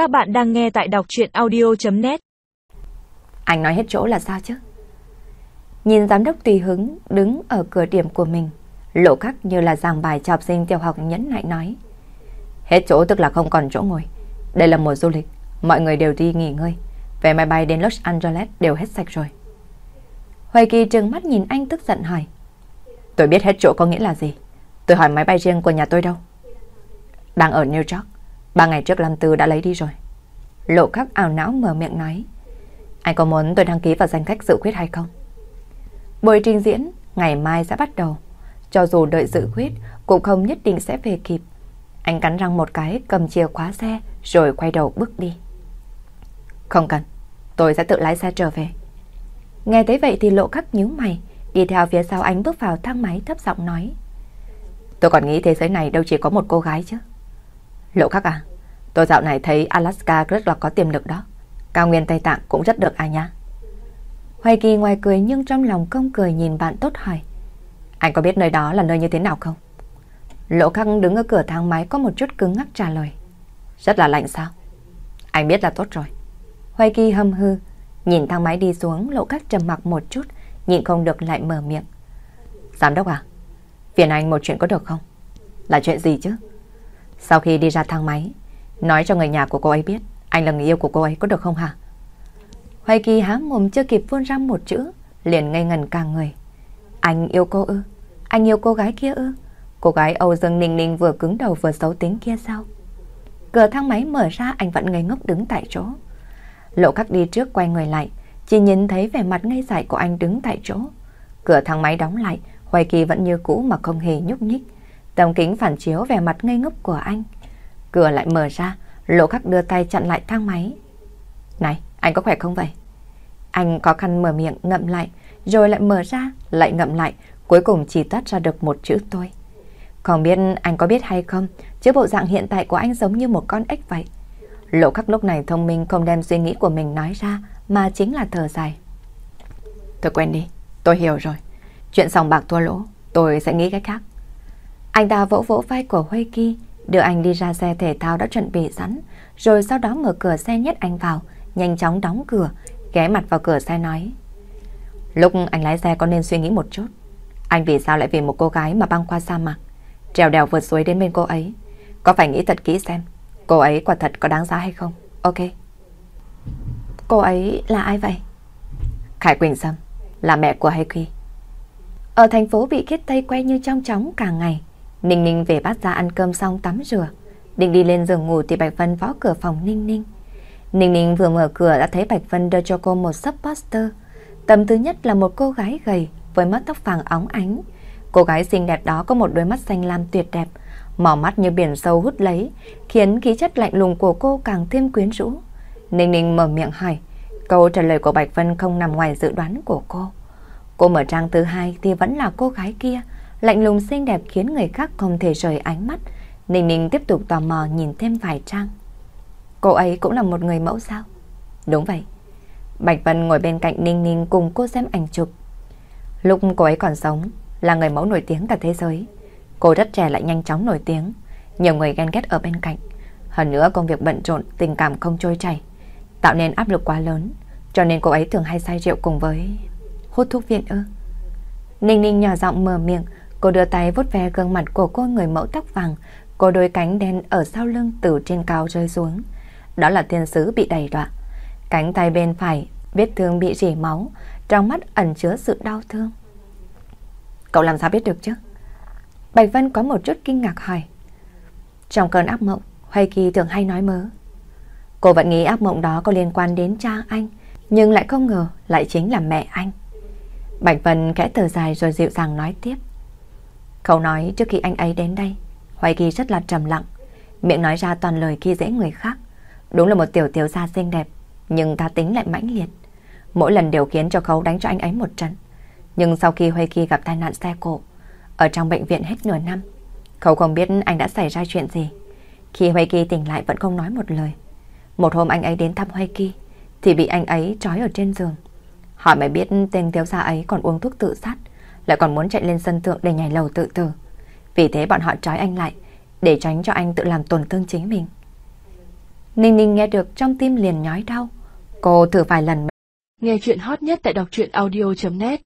Các bạn đang nghe tại đọc chuyện audio.net Anh nói hết chỗ là sao chứ? Nhìn giám đốc tùy hứng đứng ở cửa điểm của mình, lộ khắc như là giảng bài cho học sinh tiểu học nhấn nại nói. Hết chỗ tức là không còn chỗ ngồi. Đây là mùa du lịch, mọi người đều đi nghỉ ngơi. Về máy bay đến Los Angeles đều hết sạch rồi. Hoài Kỳ trừng mắt nhìn anh tức giận hỏi. Tôi biết hết chỗ có nghĩa là gì. Tôi hỏi máy bay riêng của nhà tôi đâu. Đang ở New York. Ba ngày trước Lâm Tư đã lấy đi rồi. Lộ khắc ảo não mở miệng nói. Anh có muốn tôi đăng ký vào danh sách dự khuyết hay không? Buổi trình diễn ngày mai sẽ bắt đầu. Cho dù đợi dự khuyết cũng không nhất định sẽ về kịp. Anh cắn răng một cái cầm chìa khóa xe rồi quay đầu bước đi. Không cần, tôi sẽ tự lái xe trở về. Nghe thấy vậy thì lộ khắc nhíu mày, đi theo phía sau anh bước vào thang máy thấp giọng nói. Tôi còn nghĩ thế giới này đâu chỉ có một cô gái chứ. Lộ khắc à, tôi dạo này thấy Alaska rất là có tiềm lực đó. Cao nguyên Tây Tạng cũng rất được à nha. Hoài Kỳ ngoài cười nhưng trong lòng không cười nhìn bạn tốt hỏi. Anh có biết nơi đó là nơi như thế nào không? Lộ khắc đứng ở cửa thang máy có một chút cứng ngắc trả lời. Rất là lạnh sao? Anh biết là tốt rồi. Hoài Kỳ hâm hư, nhìn thang máy đi xuống lộ khắc trầm mặc một chút, nhịn không được lại mở miệng. Giám đốc à, phiền anh một chuyện có được không? Là chuyện gì chứ? Sau khi đi ra thang máy, nói cho người nhà của cô ấy biết anh là người yêu của cô ấy có được không hả? Hoài Kỳ há mồm chưa kịp phun ra một chữ, liền ngây ngần cả người. Anh yêu cô ư? Anh yêu cô gái kia ư? Cô gái Âu Dương Ninh Ninh vừa cứng đầu vừa xấu tính kia sao? Cửa thang máy mở ra anh vẫn ngây ngốc đứng tại chỗ. Lộ khắc đi trước quay người lại, chỉ nhìn thấy vẻ mặt ngây dại của anh đứng tại chỗ. Cửa thang máy đóng lại, Hoài Kỳ vẫn như cũ mà không hề nhúc nhích. Tầm kính phản chiếu vẻ mặt ngây ngốc của anh. Cửa lại mở ra, lộ khắc đưa tay chặn lại thang máy. Này, anh có khỏe không vậy? Anh có khăn mở miệng ngậm lại, rồi lại mở ra, lại ngậm lại, cuối cùng chỉ tắt ra được một chữ tôi. Không biết anh có biết hay không, chứ bộ dạng hiện tại của anh giống như một con ếch vậy. Lộ khắc lúc này thông minh không đem suy nghĩ của mình nói ra, mà chính là thở dài. Tôi quên đi, tôi hiểu rồi. Chuyện sòng bạc thua lỗ, tôi sẽ nghĩ cách khác. Anh ta vỗ vỗ vai của huy Kỳ, đưa anh đi ra xe thể thao đã chuẩn bị sẵn, rồi sau đó mở cửa xe nhét anh vào, nhanh chóng đóng cửa, ghé mặt vào cửa xe nói. Lúc anh lái xe có nên suy nghĩ một chút. Anh vì sao lại vì một cô gái mà băng qua sa mạc, trèo đèo vượt suối đến bên cô ấy. Có phải nghĩ thật kỹ xem, cô ấy quả thật có đáng giá hay không? Ok. Cô ấy là ai vậy? Khải Quỳnh Sâm, là mẹ của Heiki. Ở thành phố bị kết tây quay như trong chóng cả ngày. Ninh Ninh về bát ra ăn cơm xong tắm rửa. Định đi lên giường ngủ thì Bạch Vân võ cửa phòng Ninh Ninh. Ninh Ninh vừa mở cửa đã thấy Bạch Vân đưa cho cô một sấp poster. Tầm thứ nhất là một cô gái gầy với mái tóc vàng óng ánh. Cô gái xinh đẹp đó có một đôi mắt xanh lam tuyệt đẹp, mỏ mắt như biển sâu hút lấy, khiến khí chất lạnh lùng của cô càng thêm quyến rũ. Ninh Ninh mở miệng hỏi, câu trả lời của Bạch Vân không nằm ngoài dự đoán của cô. Cô mở trang thứ hai thì vẫn là cô gái kia, lạnh lùng xinh đẹp khiến người khác không thể rời ánh mắt. Ninh Ninh tiếp tục tò mò nhìn thêm vài trang. Cô ấy cũng là một người mẫu sao? Đúng vậy. Bạch Vân ngồi bên cạnh Ninh Ninh cùng cô xem ảnh chụp. Lúc cô ấy còn sống, là người mẫu nổi tiếng cả thế giới. Cô rất trẻ lại nhanh chóng nổi tiếng, nhiều người ghen ghét ở bên cạnh. Hơn nữa công việc bận rộn, tình cảm không trôi chảy, tạo nên áp lực quá lớn, cho nên cô ấy thường hay say rượu cùng với hút thuốc viện ư. Ninh Ninh nhỏ giọng mở miệng, cô đưa tay vuốt ve gương mặt của cô người mẫu tóc vàng, cô đôi cánh đen ở sau lưng từ trên cao rơi xuống. Đó là thiên sứ bị đầy đọa. Cánh tay bên phải, vết thương bị rỉ máu, trong mắt ẩn chứa sự đau thương. Cậu làm sao biết được chứ? Bạch Vân có một chút kinh ngạc hỏi. Trong cơn ác mộng, Hoài Kỳ thường hay nói mớ. Cô vẫn nghĩ ác mộng đó có liên quan đến cha anh, nhưng lại không ngờ lại chính là mẹ anh. Bạch Vân khẽ thở dài rồi dịu dàng nói tiếp. Khẩu nói trước khi anh ấy đến đây, Hoài Kỳ rất là trầm lặng, miệng nói ra toàn lời khi dễ người khác. Đúng là một tiểu tiểu gia xinh đẹp, nhưng ta tính lại mãnh liệt. Mỗi lần đều khiến cho Khấu đánh cho anh ấy một trận. Nhưng sau khi Hoài Kỳ gặp tai nạn xe cộ, ở trong bệnh viện hết nửa năm, Khấu không biết anh đã xảy ra chuyện gì. Khi Hoài Kỳ tỉnh lại vẫn không nói một lời. Một hôm anh ấy đến thăm Hoài Kỳ, thì bị anh ấy trói ở trên giường. Họ mới biết tên thiếu gia ấy còn uống thuốc tự sát, lại còn muốn chạy lên sân thượng để nhảy lầu tự tử. Vì thế bọn họ trói anh lại, để tránh cho anh tự làm tổn thương chính mình. Ninh Ninh nghe được trong tim liền nhói đau. Cô thử vài lần. Nghe chuyện hot nhất tại đọc truyện audio.net